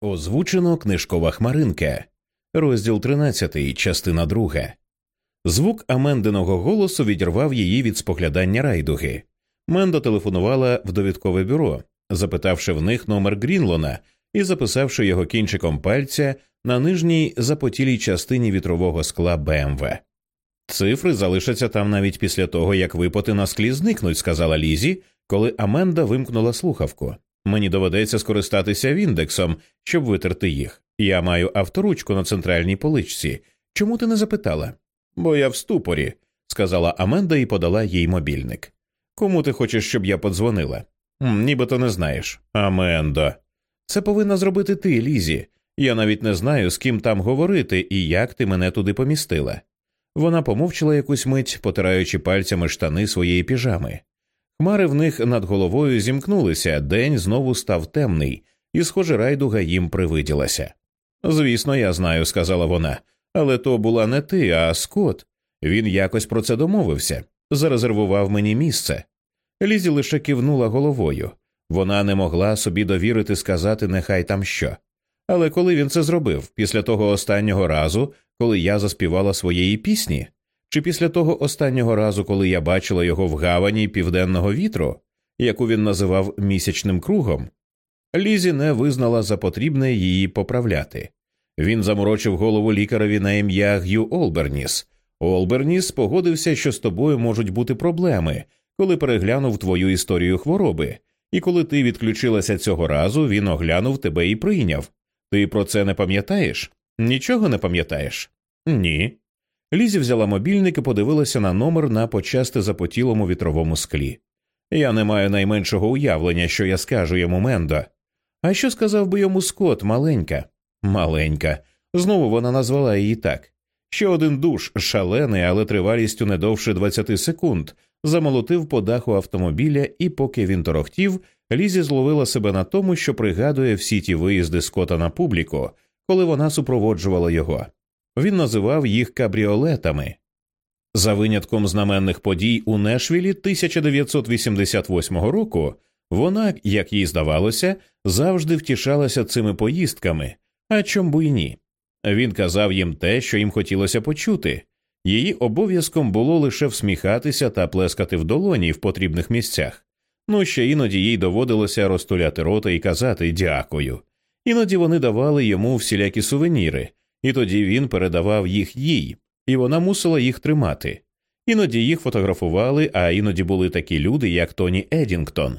Озвучено книжкова хмаринка, розділ 13, частина 2. Звук Амендиного голосу відірвав її від споглядання райдуги. Мендо телефонувала в довідкове бюро, запитавши в них номер Грінлона і записавши його кінчиком пальця на нижній запотілій частині вітрового скла БМВ. Цифри залишаться там навіть після того, як випоти на склі зникнуть, сказала Лізі, коли Аменда вимкнула слухавку. Мені доведеться скористатися Віндексом, щоб витерти їх. Я маю авторучку на центральній поличці. Чому ти не запитала? Бо я в ступорі, сказала Аменда і подала їй мобільник. Кому ти хочеш, щоб я подзвонила? Нібито не знаєш. Амендо. Це повинна зробити ти, Лізі. Я навіть не знаю, з ким там говорити і як ти мене туди помістила. Вона помовчала якусь мить, потираючи пальцями штани своєї піжами. Хмари в них над головою зімкнулися, день знову став темний, і, схоже, райдуга їм привиділася. Звісно, я знаю, сказала вона, але то була не ти, а Скот. Він якось про це домовився, зарезервував мені місце. Лізі лише кивнула головою. Вона не могла собі довірити сказати нехай там що. Але коли він це зробив, після того останнього разу, коли я заспівала своєї пісні, чи після того останнього разу, коли я бачила його в гавані південного вітру, яку він називав місячним кругом, Лізі не визнала за потрібне її поправляти. Він заморочив голову лікареві на ім'я Г'ю Олберніс. Олберніс погодився, що з тобою можуть бути проблеми, коли переглянув твою історію хвороби, і коли ти відключилася цього разу, він оглянув тебе і прийняв. Ти про це не пам'ятаєш? Нічого не пам'ятаєш? Ні. Лізі взяла мобільник і подивилася на номер на почасти запотілому вітровому склі. Я не маю найменшого уявлення, що я скажу йому Мендо. А що сказав би йому Скот, маленька? Маленька. Знову вона назвала її так. Ще один душ, шалений, але тривалістю не довше 20 секунд, замолотив по даху автомобіля, і поки він торохтів, Лізі зловила себе на тому, що пригадує всі ті виїзди Скота на публіку, коли вона супроводжувала його. Він називав їх кабріолетами. За винятком знаменних подій у Нешвілі 1988 року вона, як їй здавалося, завжди втішалася цими поїздками, а чом би й ні. Він казав їм те, що їм хотілося почути. Її обов'язком було лише всміхатися та плескати в долоні в потрібних місцях. Ну ще іноді їй доводилося розтуляти рота і казати дякую. Іноді вони давали йому всілякі сувеніри, і тоді він передавав їх їй, і вона мусила їх тримати. Іноді їх фотографували, а іноді були такі люди, як Тоні Едінгтон,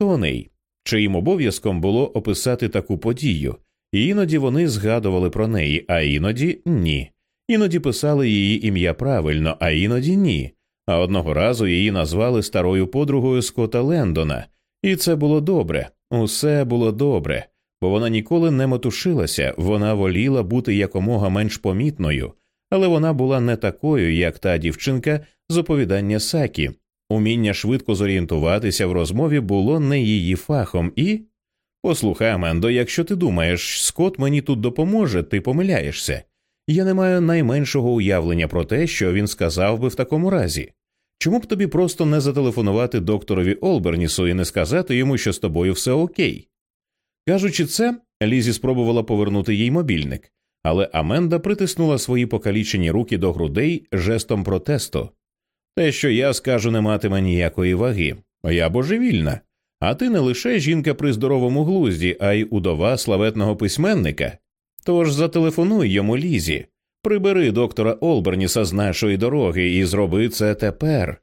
Тоней, чиїм обов'язком було описати таку подію, і іноді вони згадували про неї, а іноді ні. Іноді писали її ім'я правильно, а іноді ні. А одного разу її назвали старою подругою Скота Лендона, і це було добре, усе було добре, бо вона ніколи не метушилася, вона воліла бути якомога менш помітною, але вона була не такою, як та дівчинка з оповідання Сакі. Уміння швидко зорієнтуватися в розмові було не її фахом і. Послухай, Амендо, якщо ти думаєш, Скот мені тут допоможе, ти помиляєшся. Я не маю найменшого уявлення про те, що він сказав би в такому разі. Чому б тобі просто не зателефонувати докторові Олбернісу і не сказати йому, що з тобою все окей? Кажучи це, Лізі спробувала повернути їй мобільник, але Аменда притиснула свої покалічені руки до грудей жестом протесту. Те, що я скажу, не матиме ніякої ваги. Я божевільна. А ти не лише жінка при здоровому глузді, а й удова славетного письменника. Тож зателефонуй йому Лізі, прибери доктора Олберніса з нашої дороги і зроби це тепер.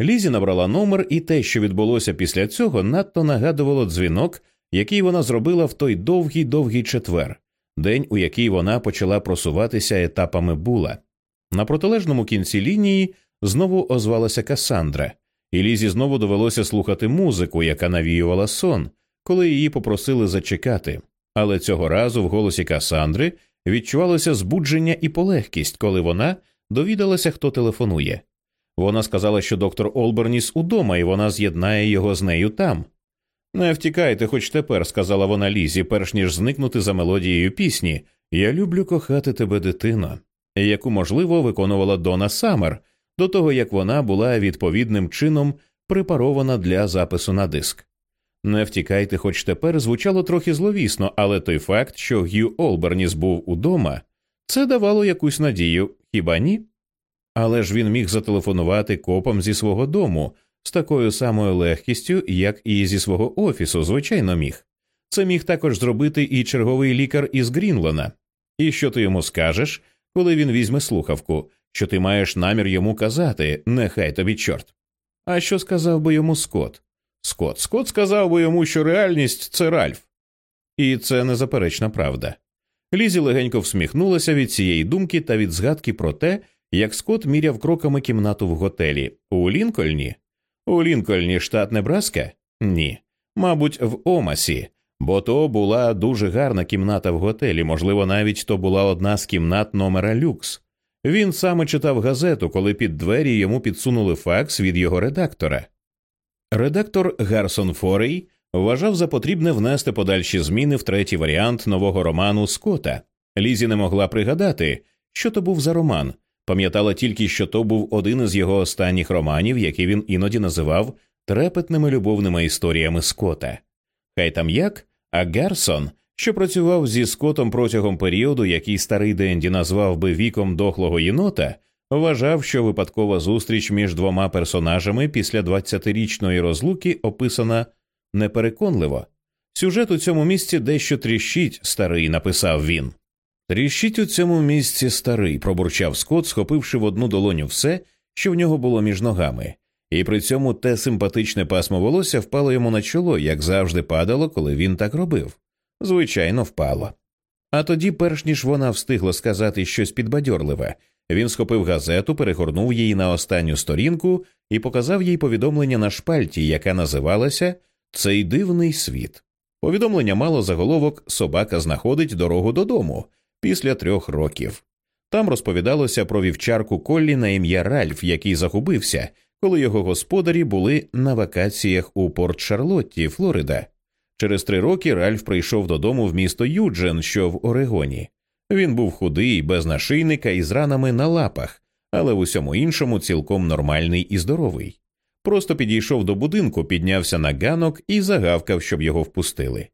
Лізі набрала номер, і те, що відбулося після цього, надто нагадувало дзвінок, який вона зробила в той довгий довгий четвер, день, у який вона почала просуватися етапами була. На протилежному кінці лінії знову озвалася Касандра, і Лізі знову довелося слухати музику, яка навіювала сон, коли її попросили зачекати. Але цього разу в голосі Касандри відчувалося збудження і полегкість, коли вона довідалася, хто телефонує. Вона сказала, що доктор Олберніс удома, і вона з'єднає його з нею там. Не втікайте, хоч тепер, сказала вона Лізі, перш ніж зникнути за мелодією пісні Я люблю кохати тебе, дитино, яку, можливо, виконувала Дона Саммер, до того як вона була відповідним чином препарована для запису на диск. Не втікайте, хоч тепер звучало трохи зловісно, але той факт, що Г'ю Олберніс був удома, це давало якусь надію, хіба ні? Але ж він міг зателефонувати копам зі свого дому з такою самою легкістю, як і зі свого офісу, звичайно, міг. Це міг також зробити і черговий лікар із Грінлона. І що ти йому скажеш, коли він візьме слухавку, що ти маєш намір йому казати, нехай тобі чорт. А що сказав би йому Скот? Скот Скот сказав би йому, що реальність це Ральф. І це незаперечна правда. Лізі легенько всміхнулася від цієї думки та від згадки про те, як Скот міряв кроками кімнату в готелі. У Лінкольні? У Лінкольні, штат Небраска? Ні. Мабуть, в Омасі, бо то була дуже гарна кімната в готелі, можливо, навіть то була одна з кімнат номера люкс. Він саме читав газету, коли під двері йому підсунули факс від його редактора. Редактор Гарсон Форей вважав за потрібне внести подальші зміни в третій варіант нового роману Скота. Лізі не могла пригадати, що то був за роман, пам'ятала тільки, що то був один із його останніх романів, який він іноді називав трепетними любовними історіями Скота. Хай там як, а Гарсон, що працював зі Скотом протягом періоду, який старий Денді назвав би віком дохлого єнота, вважав, що випадкова зустріч між двома персонажами після 20-річної розлуки описана непереконливо. Сюжет у цьому місці дещо тріщить, старий, написав він. Тріщить у цьому місці старий, пробурчав Скот, схопивши в одну долоню все, що в нього було між ногами, і при цьому те симпатичне пасмо волосся впало йому на чоло, як завжди падало, коли він так робив. Звичайно, впало. А тоді, перш ніж вона встигла сказати щось підбадьорливе, він схопив газету, перегорнув її на останню сторінку і показав їй повідомлення на шпальті, яка називалася Цей дивний світ. Повідомлення мало заголовок Собака знаходить дорогу додому після трьох років. Там розповідалося про вівчарку Коллі на ім'я Ральф, який загубився, коли його господарі були на вакаціях у Порт Шарлотті, Флорида. Через три роки Ральф прийшов додому в місто Юджен, що в Орегоні. Він був худий, без нашийника і з ранами на лапах, але в усьому іншому цілком нормальний і здоровий. Просто підійшов до будинку, піднявся на ганок і загавкав, щоб його впустили.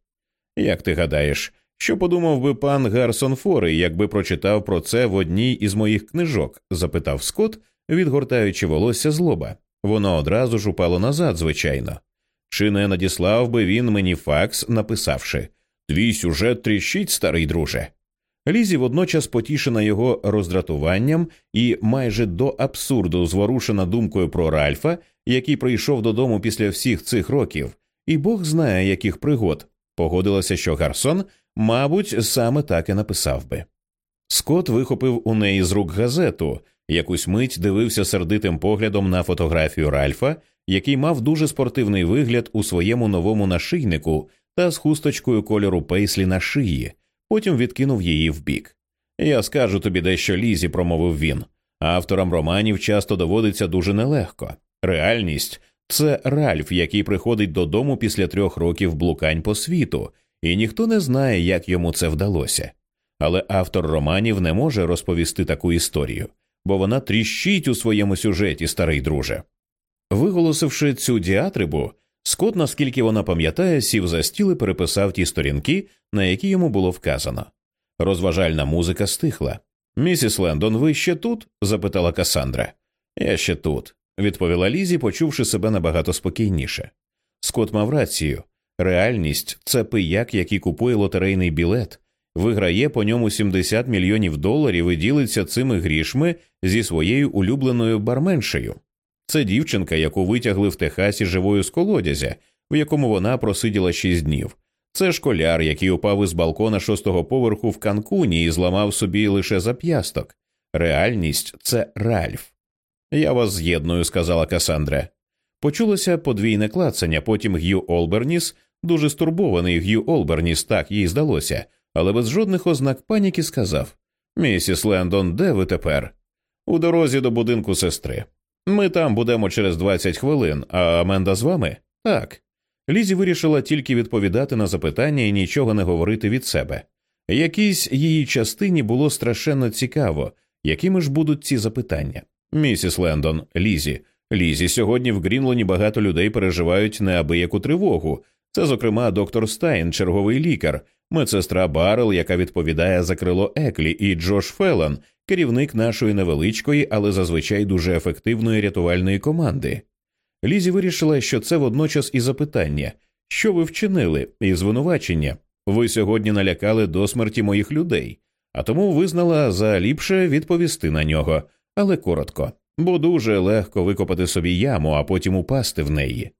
Як ти гадаєш, що подумав би пан Гарсон Форей, якби прочитав про це в одній із моїх книжок? запитав Скотт, відгортаючи волосся з лоба. Воно одразу ж упало назад, звичайно. Чи не надіслав би він мені факс, написавши Твій сюжет тріщить, старий друже. Лізі водночас потішена його роздратуванням і майже до абсурду зворушена думкою про Ральфа, який прийшов додому після всіх цих років, і Бог знає, яких пригод. Погодилася, що Гарсон, мабуть, саме так і написав би. Скот вихопив у неї з рук газету, якусь мить дивився сердитим поглядом на фотографію Ральфа, який мав дуже спортивний вигляд у своєму новому нашийнику та з хусточкою кольору пейслі на шиї, потім відкинув її вбік. Я скажу тобі дещо лізі, промовив він. Авторам романів часто доводиться дуже нелегко. Реальність це Ральф, який приходить додому після трьох років блукань по світу, і ніхто не знає, як йому це вдалося. Але автор романів не може розповісти таку історію, бо вона тріщить у своєму сюжеті, старий друже. Виголосивши цю діатрибу, Скот, наскільки вона пам'ятає, сів за стіл і переписав ті сторінки, на які йому було вказано. Розважальна музика стихла. Місіс Лендон, ви ще тут? запитала Касандра. Я ще тут, відповіла Лізі, почувши себе набагато спокійніше. Скот мав рацію. Реальність це пияк, який купує лотерейний білет, виграє по ньому 70 мільйонів доларів і ділиться цими грішми зі своєю улюбленою барменшею. Це дівчинка, яку витягли в Техасі живою з колодязя, в якому вона просиділа шість днів. Це школяр, який упав із балкона шостого поверху в Канкуні і зламав собі лише зап'ясток. Реальність це Ральф. Я вас з'єдную, сказала Касандра. Почулося подвійне клацання, потім Г'ю Олберніс, дуже стурбований Г'ю Олберніс, так їй здалося, але без жодних ознак паніки сказав Місіс Лендон, де ви тепер? У дорозі до будинку сестри. Ми там будемо через 20 хвилин, а Аменда з вами? Так. Лізі вирішила тільки відповідати на запитання і нічого не говорити від себе. Якійсь її частині було страшенно цікаво, якими ж будуть ці запитання. Місіс Лендон, Лізі, Лізі, сьогодні в Грінлоні багато людей переживають неабияку тривогу Це, зокрема, доктор Стайн, черговий лікар, медсестра Баррел, яка відповідає за крило Еклі, і Джош Феллон, керівник нашої невеличкої, але зазвичай дуже ефективної рятувальної команди. Лізі вирішила, що це водночас і запитання, що ви вчинили, і звинувачення. Ви сьогодні налякали до смерті моїх людей, а тому визнала за ліпше відповісти на нього, але коротко, бо дуже легко викопати собі яму, а потім упасти в неї.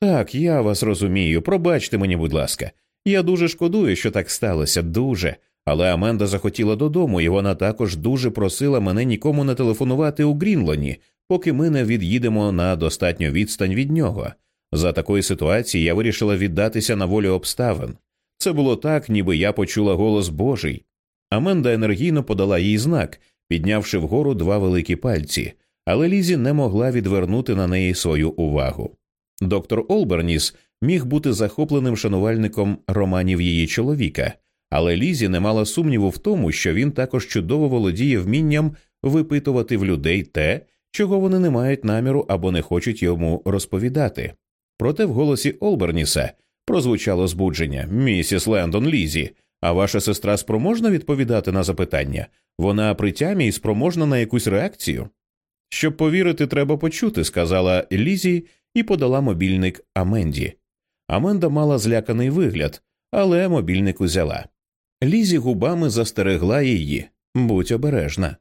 Так, я вас розумію, пробачте мені, будь ласка. Я дуже шкодую, що так сталося, дуже. Але Аменда захотіла додому, і вона також дуже просила мене нікому не телефонувати у Грінлоні, поки ми не від'їдемо на достатню відстань від нього. За такої ситуації я вирішила віддатися на волю обставин. Це було так, ніби я почула голос Божий. Аменда енергійно подала їй знак, піднявши вгору два великі пальці, але Лізі не могла відвернути на неї свою увагу. Доктор Олберніс міг бути захопленим шанувальником романів її чоловіка, але Лізі не мала сумніву в тому, що він також чудово володіє вмінням випитувати в людей те, чого вони не мають наміру або не хочуть йому розповідати. Проте в голосі Олберніса прозвучало збудження місіс Лендон Лізі. А ваша сестра спроможна відповідати на запитання? Вона при тямі і спроможна на якусь реакцію? Щоб повірити, треба почути, сказала Лізі і подала мобільник Аменді. Аменда мала зляканий вигляд, але мобільник узяла. Лізі губами застерегла її будь обережна.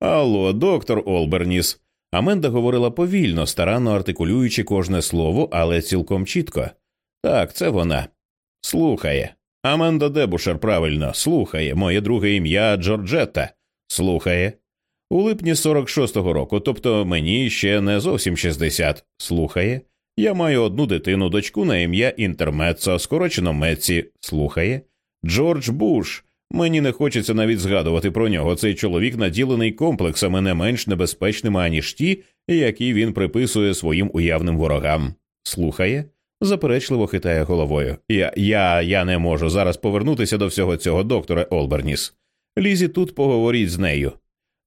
Алло, доктор Олберніс. Аменда говорила повільно, старанно артикулюючи кожне слово, але цілком чітко. Так, це вона. Слухає. Аменда Дебушер правильно слухає. Моє друге ім'я Джорджетта. Слухає. У липні 46-го року, тобто мені ще не зовсім 60. Слухає. Я маю одну дитину, дочку на ім'я Інтермецо, скорочено Меці. Слухає. Джордж Буш. Мені не хочеться навіть згадувати про нього. Цей чоловік наділений комплексами не менш небезпечними, аніж ті, які він приписує своїм уявним ворогам. Слухає заперечливо хитає головою. Я я, я не можу зараз повернутися до всього цього, доктора Олберніс. Лізі тут поговоріть з нею.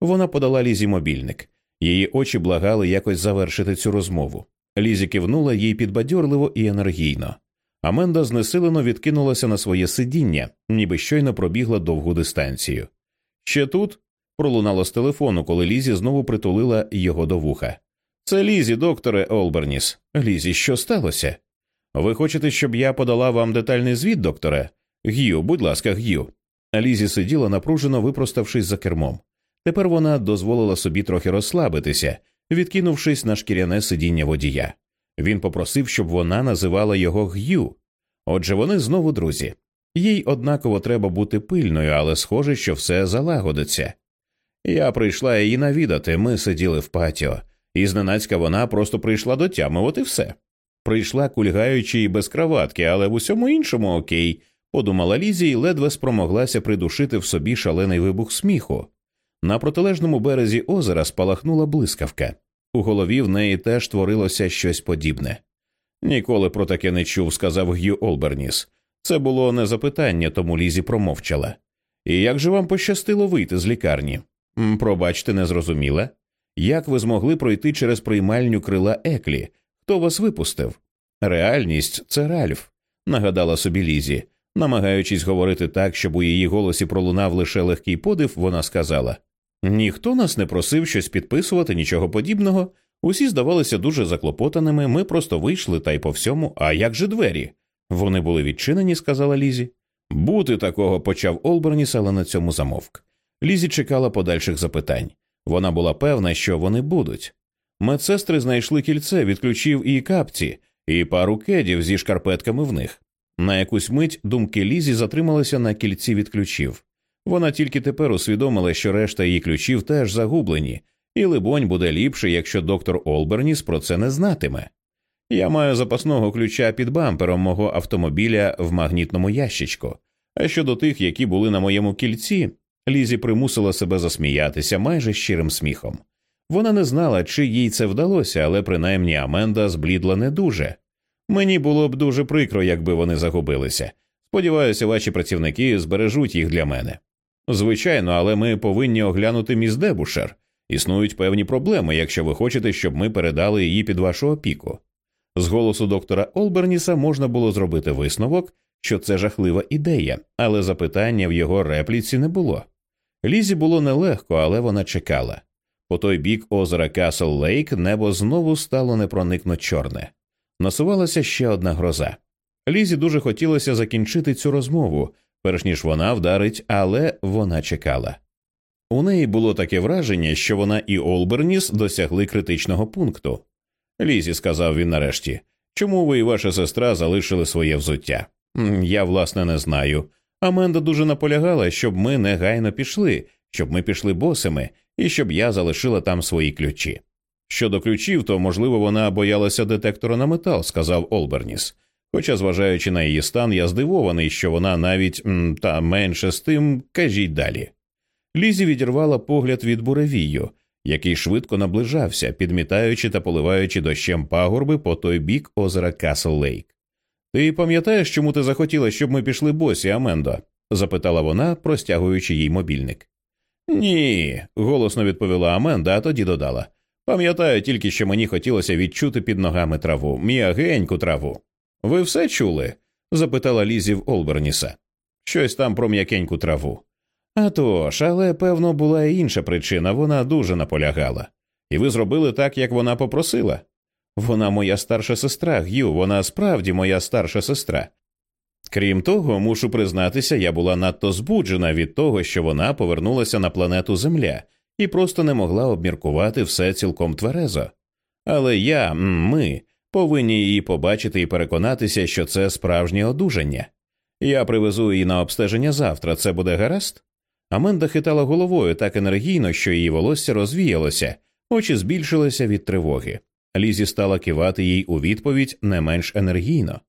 Вона подала Лізі мобільник. Її очі благали якось завершити цю розмову. Лізі кивнула їй підбадьорливо і енергійно. Аменда знесилено відкинулася на своє сидіння, ніби щойно пробігла довгу дистанцію. Ще тут пролунало з телефону, коли Лізі знову притулила його до вуха. Це Лізі, докторе Олберніс. Лізі, що сталося? Ви хочете, щоб я подала вам детальний звіт, докторе? Г'ю, будь ласка, Г'ю. Лізі сиділа напружено випроставшись за кермом. Тепер вона дозволила собі трохи розслабитися, відкинувшись на шкіряне сидіння водія. Він попросив, щоб вона називала його Г'ю. Отже, вони знову друзі. Їй однаково треба бути пильною, але схоже, що все залагодиться. Я прийшла її навідати, ми сиділи в патіо, і зненацька вона просто прийшла до все. Прийшла кульгаючи і без краватки, але в усьому іншому окей, подумала Лізі і ледве спромоглася придушити в собі шалений вибух сміху. На протилежному березі озера спалахнула блискавка. У голові в неї теж творилося щось подібне. Ніколи про таке не чув, сказав Г'ю Олберніс. Це було не запитання, тому Лізі промовчала. І як же вам пощастило вийти з лікарні? Пробачте, не зрозуміла. Як ви змогли пройти через приймальню крила Еклі? Хто вас випустив? Реальність це Ральф, нагадала собі Лізі. Намагаючись говорити так, щоб у її голосі пролунав лише легкий подив, вона сказала ніхто нас не просив щось підписувати, нічого подібного. Усі здавалися дуже заклопотаними, ми просто вийшли та й по всьому. А як же двері? Вони були відчинені, сказала Лізі. Бути такого почав Олберніс, але на цьому замовк. Лізі чекала подальших запитань. Вона була певна, що вони будуть. Медсестри знайшли кільце від ключів і капці, і пару кедів зі шкарпетками в них. На якусь мить думки Лізі затрималися на кільці від ключів. Вона тільки тепер усвідомила, що решта її ключів теж загублені, і, либонь, буде ліпше, якщо доктор Олберніс про це не знатиме. Я маю запасного ключа під бампером мого автомобіля в магнітному ящичку. А щодо тих, які були на моєму кільці, Лізі примусила себе засміятися майже щирим сміхом. Вона не знала, чи їй це вдалося, але принаймні Аменда зблідла не дуже. Мені було б дуже прикро, якби вони загубилися. Сподіваюся, ваші працівники збережуть їх для мене. Звичайно, але ми повинні оглянути міс Дебушер. Існують певні проблеми, якщо ви хочете, щоб ми передали її під вашу опіку. З голосу доктора Олберніса можна було зробити висновок, що це жахлива ідея, але запитання в його репліці не було. Лізі було нелегко, але вона чекала. По той бік озера Касл Лейк небо знову стало непроникно чорне. Насувалася ще одна гроза. Лізі дуже хотілося закінчити цю розмову, перш ніж вона вдарить, але вона чекала. У неї було таке враження, що вона і Олберніс досягли критичного пункту. Лізі, сказав він нарешті, чому ви і ваша сестра залишили своє взуття? Я, власне, не знаю. Аменда дуже наполягала, щоб ми негайно пішли, щоб ми пішли босими, і щоб я залишила там свої ключі. Щодо ключів, то, можливо, вона боялася детектора на метал, сказав Олберніс. Хоча, зважаючи на її стан, я здивований, що вона навіть та менше з тим кажіть далі. Лізі відірвала погляд від буревію, який швидко наближався, підмітаючи та поливаючи дощем пагорби по той бік озера Касл Лейк. Ти пам'ятаєш, чому ти захотіла, щоб ми пішли босі, Амендо? запитала вона, простягуючи їй мобільник. Ні, голосно відповіла Аменда, а тоді додала. Пам'ятаю тільки, що мені хотілося відчути під ногами траву, м'ягеньку траву. Ви все чули? запитала Лізі в Олберніса. Щось там про м'якеньку траву. «А тож, але певно була і інша причина, вона дуже наполягала. І ви зробили так, як вона попросила. Вона моя старша сестра, Г'ю, вона справді моя старша сестра. Крім того, мушу признатися, я була надто збуджена від того, що вона повернулася на планету Земля і просто не могла обміркувати все цілком тверезо. Але я, ми, повинні її побачити і переконатися, що це справжнє одужання. Я привезу її на обстеження завтра, це буде гаразд? Аменда хитала головою так енергійно, що її волосся розвіялося, очі збільшилися від тривоги. Лізі стала кивати їй у відповідь не менш енергійно.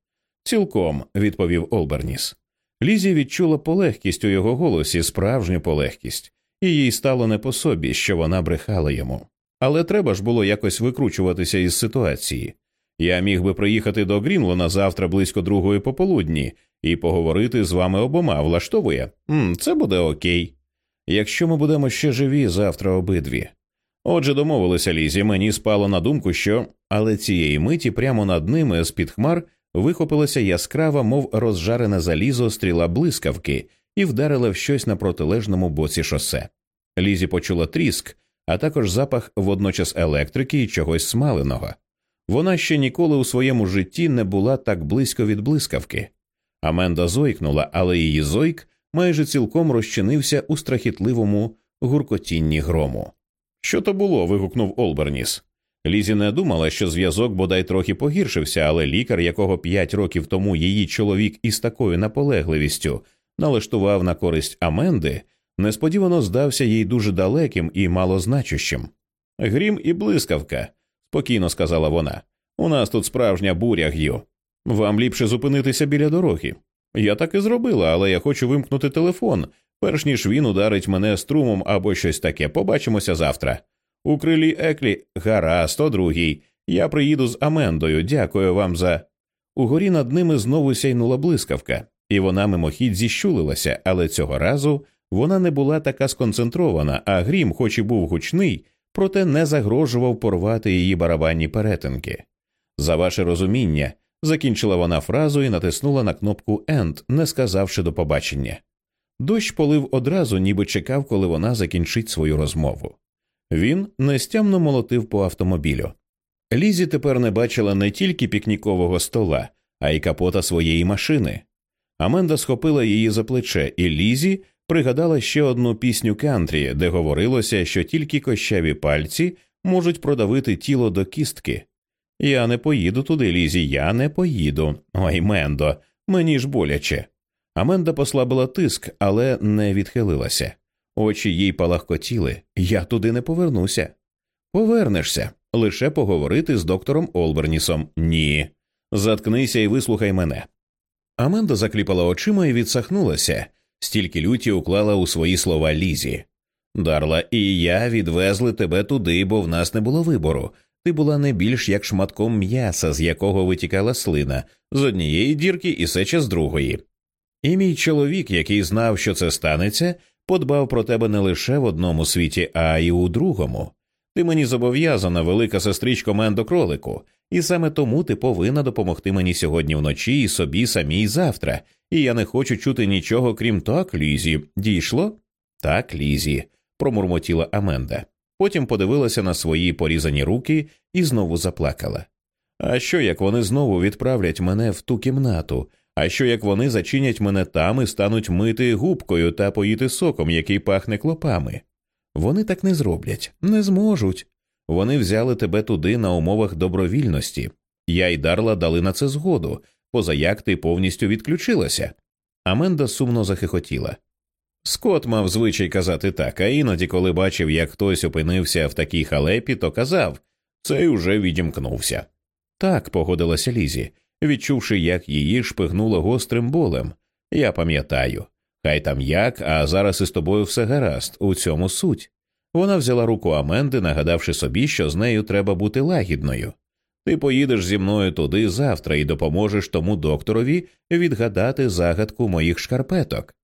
Цілком, відповів Олберніс. Лізі відчула полегкість у його голосі, справжню полегкість, і їй стало не по собі, що вона брехала йому. Але треба ж було якось викручуватися із ситуації. Я міг би приїхати до Грінлона завтра близько другої пополудні і поговорити з вами обома влаштовує. М, Це буде окей. Якщо ми будемо ще живі завтра обидві. Отже, домовилися Лізі, мені спало на думку, що. Але цієї миті прямо над ними з під хмар вихопилася яскрава, мов розжарене залізо стріла блискавки, і вдарила в щось на протилежному боці шосе. Лізі почула тріск, а також запах водночас електрики і чогось смаленого. Вона ще ніколи у своєму житті не була так близько від блискавки. Аменда зойкнула, але її зойк майже цілком розчинився у страхітливому гуркотінні грому. Що то було? вигукнув Олберніс. Лізі не думала, що зв'язок бодай трохи погіршився, але лікар, якого п'ять років тому її чоловік із такою наполегливістю налаштував на користь Аменди, несподівано здався їй дуже далеким і малозначущим. Грім і блискавка, спокійно сказала вона. У нас тут справжня буря г'ю. Вам ліпше зупинитися біля дороги. Я так і зробила, але я хочу вимкнути телефон, перш ніж він ударить мене струмом або щось таке. Побачимося завтра. У крилі Еклі гаразд, о другій. Я приїду з Амендою. Дякую вам за. Угорі над ними знову сяйнула блискавка, і вона мимохідь зіщулилася, але цього разу вона не була така сконцентрована, а грім, хоч і був гучний, проте не загрожував порвати її барабанні перетинки. За ваше розуміння, закінчила вона фразу і натиснула на кнопку «End», не сказавши до побачення. Дощ полив одразу, ніби чекав, коли вона закінчить свою розмову. Він нестямно молотив по автомобілю. Лізі тепер не бачила не тільки пікнікового стола, а й капота своєї машини. Аменда схопила її за плече, і Лізі пригадала ще одну пісню кантрі, де говорилося, що тільки кощаві пальці можуть продавити тіло до кістки. Я не поїду туди, Лізі, я не поїду. Ой, Мендо, мені ж боляче. Аменда послабила тиск, але не відхилилася. Очі їй палахкотіли. Я туди не повернуся. Повернешся лише поговорити з доктором Олбернісом. Ні. Заткнися і вислухай мене. Аменда закліпала очима і відсахнулася, стільки люті уклала у свої слова Лізі. Дарла, і я відвезли тебе туди, бо в нас не було вибору. Ти була не більш як шматком м'яса, з якого витікала слина, з однієї дірки і сеча з другої. І мій чоловік, який знав, що це станеться, подбав про тебе не лише в одному світі, а й у другому. Ти мені зобов'язана, велика сестричко Мендо кролику, І саме тому ти повинна допомогти мені сьогодні вночі і собі самій завтра, і я не хочу чути нічого, крім так, Лізі. Дійшло? Так, Лізі, промурмотіла Аменда. Потім подивилася на свої порізані руки і знову заплакала. А що як вони знову відправлять мене в ту кімнату? А що як вони зачинять мене там і стануть мити губкою та поїти соком, який пахне клопами? Вони так не зроблять, не зможуть. Вони взяли тебе туди на умовах добровільності. Я й Дарла дали на це згоду, поза як ти повністю відключилася. Аменда сумно захихотіла. Скот мав звичай казати так, а іноді, коли бачив, як хтось опинився в такій халепі, то казав цей уже відімкнувся. Так, погодилася Лізі, відчувши, як її шпигнуло гострим болем. Я пам'ятаю. Хай там як, а зараз із тобою все гаразд, у цьому суть. Вона взяла руку Аменди, нагадавши собі, що з нею треба бути лагідною. Ти поїдеш зі мною туди завтра і допоможеш тому докторові відгадати загадку моїх шкарпеток.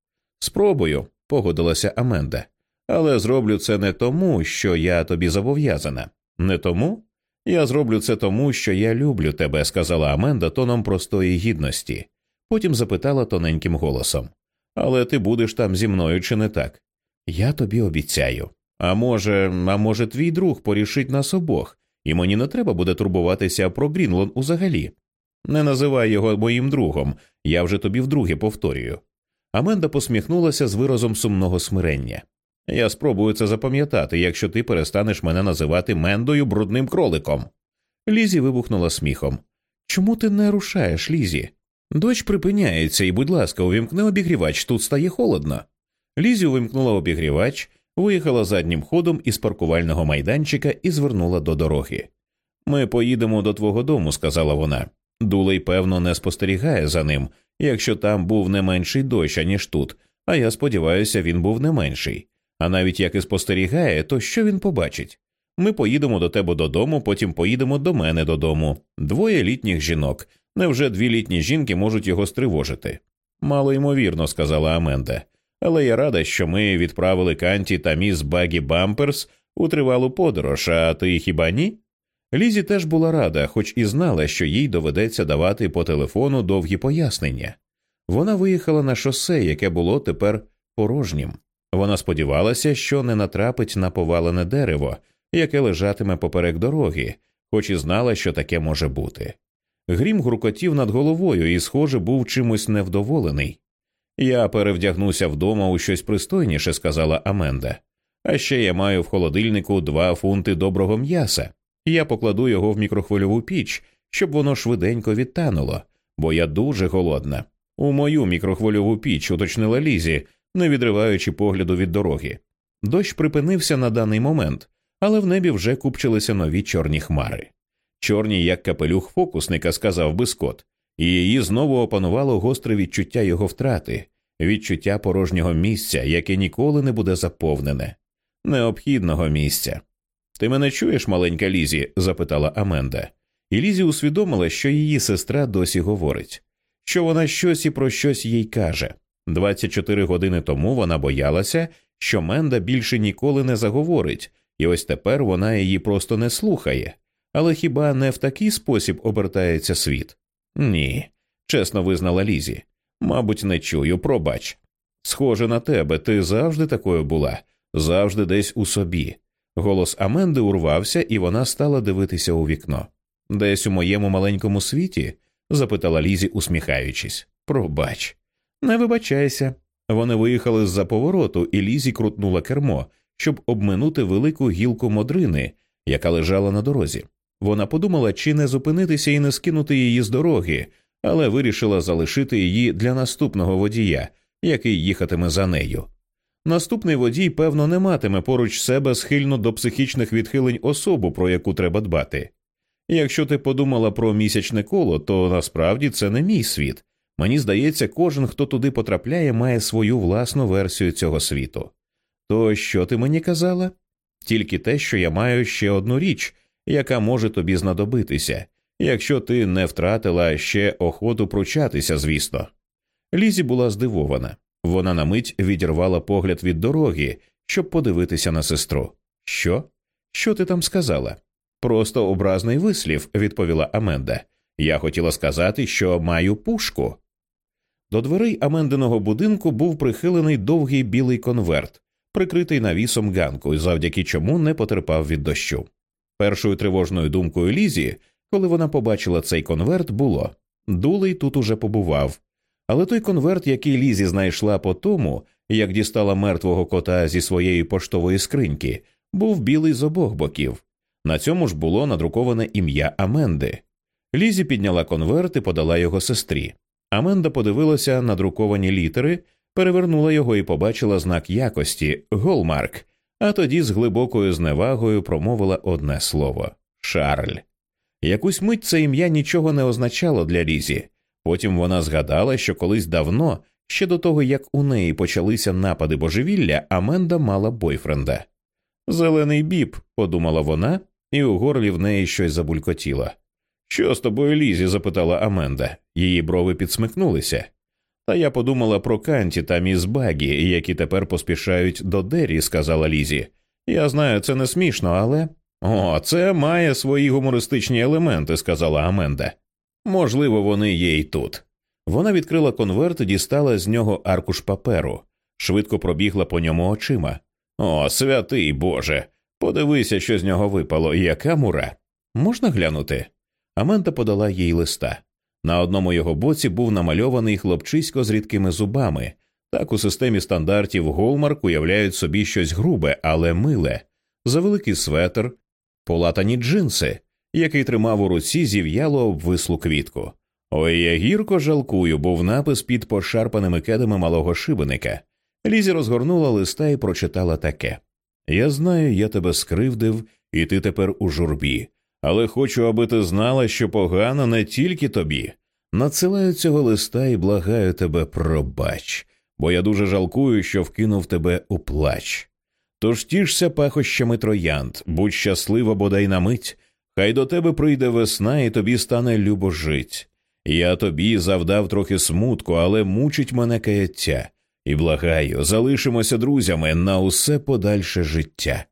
Спробую, погодилася Аменда, але зроблю це не тому, що я тобі зобов'язана. Не тому? Я зроблю це тому, що я люблю тебе, сказала Аменда тоном простої гідності. Потім запитала тоненьким голосом Але ти будеш там зі мною чи не так? Я тобі обіцяю. А може, а може, твій друг порішить нас обох, і мені не треба буде турбуватися про Грінлон узагалі. Не називай його моїм другом, я вже тобі вдруге повторюю. Аменда посміхнулася з виразом сумного смирення. Я спробую це запам'ятати, якщо ти перестанеш мене називати Мендою брудним кроликом. Лізі вибухнула сміхом. Чому ти не рушаєш, Лізі? Дощ припиняється, і, будь ласка, увімкни обігрівач, тут стає холодно. Лізі увімкнула обігрівач, виїхала заднім ходом із паркувального майданчика і звернула до дороги. Ми поїдемо до твого дому, сказала вона. Дулей, певно, не спостерігає за ним, якщо там був не менший дощ, аніж тут, а я сподіваюся, він був не менший. А навіть як і спостерігає, то що він побачить? Ми поїдемо до тебе додому, потім поїдемо до мене додому. Двоє літніх жінок. Невже дві літні жінки можуть його стривожити? Мало ймовірно, сказала Аменда. Але я рада, що ми відправили Канті та міс Багі Бамперс у тривалу подорож, а ти хіба ні? Лізі теж була рада, хоч і знала, що їй доведеться давати по телефону довгі пояснення. Вона виїхала на шосе, яке було тепер порожнім. Вона сподівалася, що не натрапить на повалене дерево, яке лежатиме поперек дороги, хоч і знала, що таке може бути. Грім гуркотів над головою і, схоже, був чимось невдоволений. Я перевдягнуся вдома у щось пристойніше, сказала Аменда. А ще я маю в холодильнику два фунти доброго м'яса. Я покладу його в мікрохвильову піч, щоб воно швиденько відтануло, бо я дуже голодна. У мою мікрохвильову піч, уточнила Лізі, не відриваючи погляду від дороги. Дощ припинився на даний момент, але в небі вже купчилися нові чорні хмари. Чорні, як капелюх фокусника, сказав би Скотт, і її знову опанувало гостре відчуття його втрати, відчуття порожнього місця, яке ніколи не буде заповнене, необхідного місця. Ти мене чуєш, маленька Лізі? запитала Аменда. І Лізі усвідомила, що її сестра досі говорить, що вона щось і про щось їй каже. 24 години тому вона боялася, що Менда більше ніколи не заговорить, і ось тепер вона її просто не слухає. Але хіба не в такий спосіб обертається світ? Ні, чесно визнала Лізі. Мабуть, не чую, пробач. Схоже на тебе, ти завжди такою була, завжди десь у собі. Голос Аменди урвався, і вона стала дивитися у вікно. Десь у моєму маленькому світі? запитала Лізі, усміхаючись. Пробач. Не вибачайся. Вони виїхали з за повороту, і Лізі крутнула кермо, щоб обминути велику гілку модрини, яка лежала на дорозі. Вона подумала, чи не зупинитися і не скинути її з дороги, але вирішила залишити її для наступного водія, який їхатиме за нею. Наступний водій, певно, не матиме поруч себе схильно до психічних відхилень особу, про яку треба дбати. Якщо ти подумала про місячне коло, то насправді це не мій світ. Мені здається, кожен, хто туди потрапляє, має свою власну версію цього світу. То що ти мені казала? Тільки те, що я маю ще одну річ, яка може тобі знадобитися, якщо ти не втратила ще охоту пручатися, звісно. Лізі була здивована. Вона на мить відірвала погляд від дороги, щоб подивитися на сестру. Що? Що ти там сказала? Просто образний вислів, відповіла Аменда. Я хотіла сказати, що маю пушку. До дверей Амендиного будинку був прихилений довгий білий конверт, прикритий навісом ганку, завдяки чому не потерпав від дощу. Першою тривожною думкою Лізі, коли вона побачила цей конверт, було Дулей тут уже побував. Але той конверт, який Лізі знайшла по тому, як дістала мертвого кота зі своєї поштової скриньки, був білий з обох боків. На цьому ж було надруковане ім'я Аменди. Лізі підняла конверт і подала його сестрі. Аменда подивилася на друковані літери, перевернула його і побачила знак якості Голмарк, а тоді з глибокою зневагою промовила одне слово Шарль. Якусь мить це ім'я нічого не означало для Лізі. Потім вона згадала, що колись давно, ще до того як у неї почалися напади божевілля, Аменда мала бойфренда. Зелений біб, подумала вона, і у горлі в неї щось забулькотіло. Що з тобою Лізі? запитала Аменда. Її брови підсмикнулися. Та я подумала про Канті та міс Багі, які тепер поспішають до Дері, сказала Лізі. Я знаю, це не смішно, але. О, це має свої гумористичні елементи, сказала Аменда. Можливо, вони є й тут. Вона відкрила конверт і дістала з нього аркуш паперу, швидко пробігла по ньому очима. О, святий Боже. Подивися, що з нього випало, яка мура. Можна глянути? Аменда подала їй листа. На одному його боці був намальований хлопчисько з рідкими зубами. Так у системі стандартів Голмарк уявляють собі щось грубе, але миле, завеликий светр, полатані джинси, який тримав у руці зів'яло обвислу квітку. Ой, я гірко жалкую, був напис під пошарпаними кедами малого шибеника. Лізі розгорнула листа і прочитала таке Я знаю, я тебе скривдив, і ти тепер у журбі, але хочу, аби ти знала, що погано не тільки тобі. Надсилаю цього листа і благаю тебе, пробач, бо я дуже жалкую, що вкинув тебе у плач. Тож тішся пахощами троянд, будь щаслива бодай на мить, хай до тебе прийде весна, і тобі стане любо жить. Я тобі завдав трохи смутку, але мучить мене каяття, і благаю, залишимося друзями на усе подальше життя.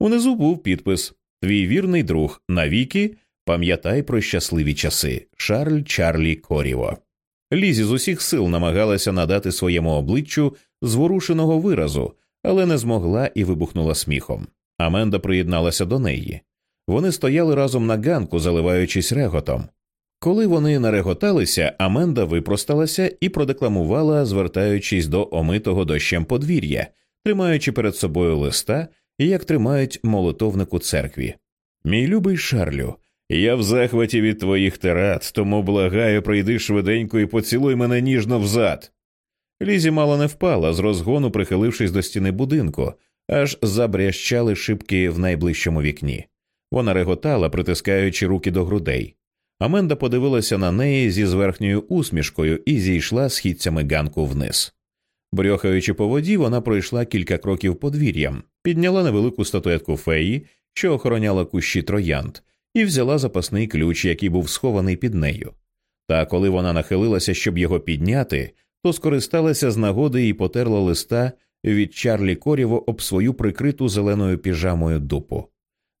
Унизу був підпис Твій вірний друг навіки, пам'ятай про щасливі часи Шарль Чарлі Коріво. Лізі з усіх сил намагалася надати своєму обличчю зворушеного виразу, але не змогла і вибухнула сміхом. Аменда приєдналася до неї. Вони стояли разом на ганку, заливаючись реготом. Коли вони нареготалися, Аменда випросталася і продекламувала, звертаючись до омитого дощем подвір'я, тримаючи перед собою листа, як тримають молитовник у церкві. Мій любий Шарлю, я в захваті від твоїх тират, тому благаю, прийди швиденько і поцілуй мене ніжно взад. Лізі мало не впала, з розгону прихилившись до стіни будинку, аж забрящали шибки в найближчому вікні. Вона реготала, притискаючи руки до грудей. Аменда подивилася на неї зі зверхньою усмішкою і зійшла східцями ганку вниз. Брьохаючи по воді, вона пройшла кілька кроків подвір'ям, підняла невелику статуетку феї, що охороняла кущі троянд, і взяла запасний ключ, який був схований під нею. Та коли вона нахилилася, щоб його підняти, то скористалася з нагоди і потерла листа від Чарлі Коріво об свою прикриту зеленою піжамою дупу.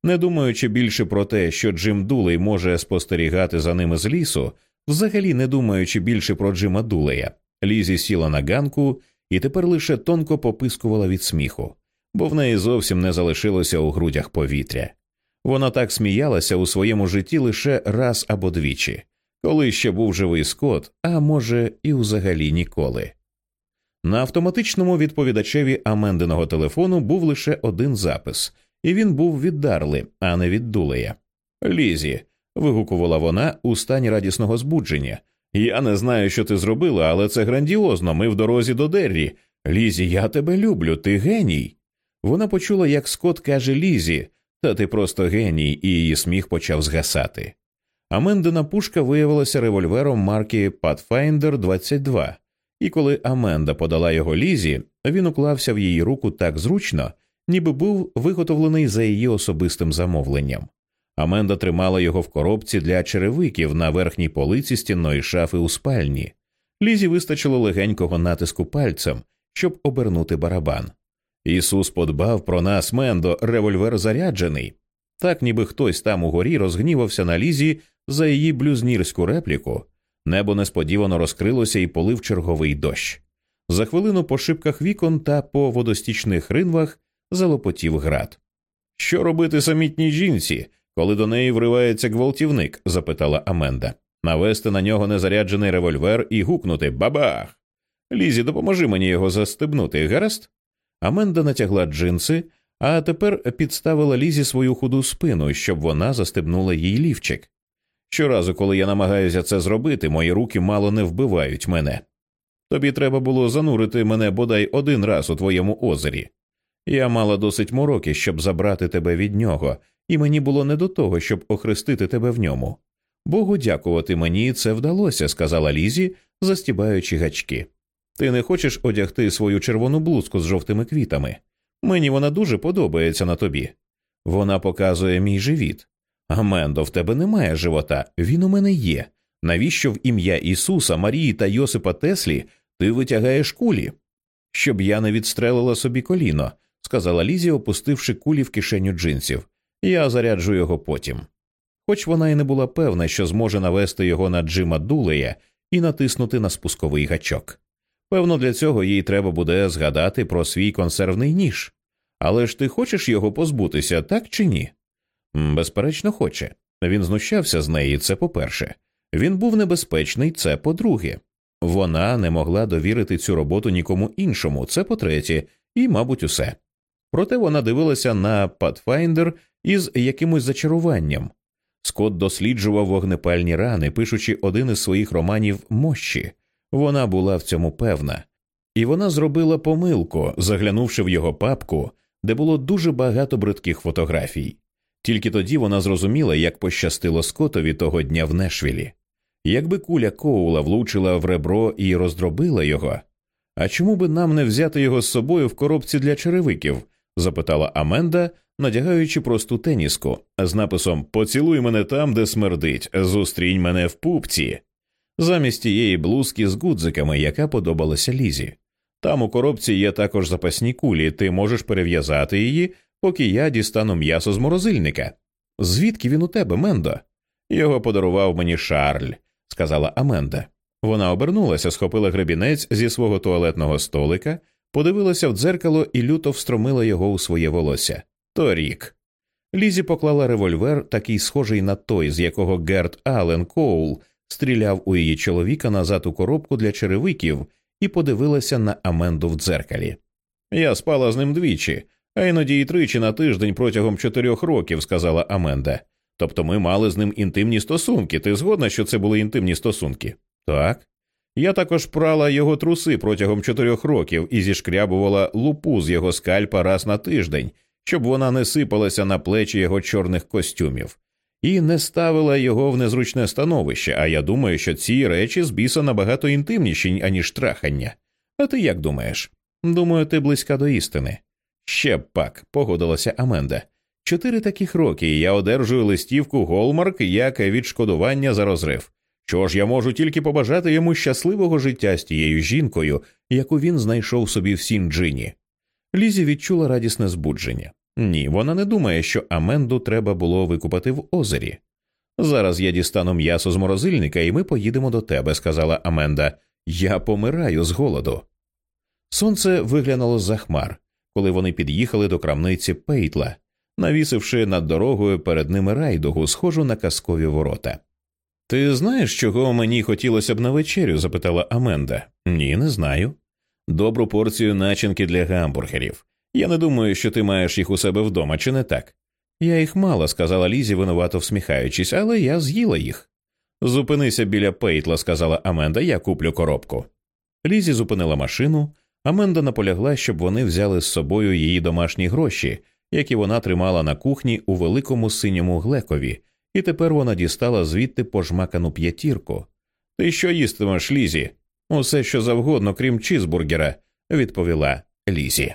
Не думаючи більше про те, що Джим Дулей може спостерігати за ними з лісу, взагалі не думаючи більше про Джима Дулея, Лізі сіла на ганку і тепер лише тонко попискувала від сміху, бо в неї зовсім не залишилося у грудях повітря. Вона так сміялася у своєму житті лише раз або двічі, коли ще був живий скот, а може, і взагалі ніколи. На автоматичному відповідачеві Амендиного телефону був лише один запис і він був від Дарли, а не від Дулея. Лізі. вигукувала вона у стані радісного збудження. Я не знаю, що ти зробила, але це грандіозно. Ми в дорозі до Деррі. Лізі, я тебе люблю, ти геній. Вона почула, як Скот каже Лізі, та ти просто геній, і її сміх почав згасати. Амендина пушка виявилася револьвером марки Pathfinder 22, і коли Аменда подала його Лізі, він уклався в її руку так зручно, ніби був виготовлений за її особистим замовленням. Аменда тримала його в коробці для черевиків на верхній полиці стінної шафи у спальні. Лізі вистачило легенького натиску пальцем, щоб обернути барабан. Ісус подбав про нас, Мендо, револьвер заряджений. Так, ніби хтось там угорі розгнівався на лізі за її блюзнірську репліку, небо несподівано розкрилося і полив черговий дощ. За хвилину по шибках вікон та по водостічних ринвах залопотів град. Що робити самітній жінці, коли до неї вривається гвалтівник? запитала Аменда. Навести на нього незаряджений револьвер і гукнути Бабах. Лізі, допоможи мені його застебнути, гаразд? Аменда натягла джинси, а тепер підставила лізі свою худу спину, щоб вона застебнула їй лівчик. Щоразу, коли я намагаюся це зробити, мої руки мало не вбивають мене. Тобі треба було занурити мене бодай один раз у твоєму озері. Я мала досить мороки, щоб забрати тебе від нього, і мені було не до того, щоб охрестити тебе в ньому. Богу дякувати мені це вдалося, сказала Лізі, застібаючи гачки. Ти не хочеш одягти свою червону блузку з жовтими квітами? Мені вона дуже подобається на тобі. Вона показує мій живіт. Амендо, в тебе немає живота, він у мене є. Навіщо в ім'я Ісуса, Марії та Йосипа Теслі ти витягаєш кулі? Щоб я не відстрелила собі коліно, сказала Лізі, опустивши кулі в кишеню джинсів. Я заряджу його потім. Хоч вона й не була певна, що зможе навести його на Джима Дулея і натиснути на спусковий гачок. Певно, для цього їй треба буде згадати про свій консервний ніж. Але ж ти хочеш його позбутися, так чи ні? Безперечно, хоче. Він знущався з неї, це по перше. Він був небезпечний, це по друге. Вона не могла довірити цю роботу нікому іншому, це по третє, і, мабуть, усе. Проте вона дивилася на Pathfinder із якимось зачаруванням. Скотт досліджував вогнепальні рани, пишучи один із своїх романів мощі. Вона була в цьому певна, і вона зробила помилку, заглянувши в його папку, де було дуже багато бридких фотографій. Тільки тоді вона зрозуміла, як пощастило Скотові того дня в Нешвілі. Якби куля Коула влучила в ребро і роздробила його. А чому би нам не взяти його з собою в коробці для черевиків? запитала Аменда, надягаючи просту теніску з написом Поцілуй мене там, де смердить, зустрінь мене в пупці, замість тієї блузки з гудзиками, яка подобалася Лізі. Там у коробці є також запасні кулі, ти можеш перев'язати її, поки я дістану м'ясо з морозильника. Звідки він у тебе, Мендо? Його подарував мені Шарль, сказала Аменда. Вона обернулася, схопила гребінець зі свого туалетного столика, подивилася в дзеркало і люто встромила його у своє волосся. Торік. Лізі поклала револьвер, такий схожий на той, з якого Герт Аллен Коул стріляв у її чоловіка назад у коробку для черевиків, і подивилася на Аменду в дзеркалі. Я спала з ним двічі, а іноді й тричі на тиждень протягом чотирьох років, сказала Аменда. Тобто ми мали з ним інтимні стосунки. Ти згодна, що це були інтимні стосунки? Так. Я також прала його труси протягом чотирьох років і зішкрябувала лупу з його скальпа раз на тиждень, щоб вона не сипалася на плечі його чорних костюмів, і не ставила його в незручне становище. А я думаю, що ці речі з біса набагато інтимніші, аніж трахання. А ти як думаєш? Думаю, ти близька до істини. Ще б пак, погодилася Аменда. Чотири таких роки і я одержую листівку Голмарк як відшкодування за розрив. Що ж я можу тільки побажати йому щасливого життя з тією жінкою, яку він знайшов собі в Сінджині. Лізі відчула радісне збудження. Ні, вона не думає, що Аменду треба було викупати в озері. Зараз я дістану м'ясо з морозильника, і ми поїдемо до тебе, сказала Аменда. Я помираю з голоду. Сонце виглянуло за хмар, коли вони під'їхали до крамниці Пейтла, навісивши над дорогою перед ними райдугу, схожу на казкові ворота. Ти знаєш, чого мені хотілося б на вечерю? запитала Аменда. Ні, не знаю. Добру порцію начинки для гамбургерів. Я не думаю, що ти маєш їх у себе вдома, чи не так? Я їх мала, сказала Лізі, винувато всміхаючись, але я з'їла їх. Зупинися біля пейтла, сказала Аменда, я куплю коробку. Лізі зупинила машину. Аменда наполягла, щоб вони взяли з собою її домашні гроші, які вона тримала на кухні у великому синьому глекові, і тепер вона дістала звідти пожмакану п'ятірку. Ти що їстимеш, Лізі? Усе що завгодно, крім чізбургера, відповіла Лізі.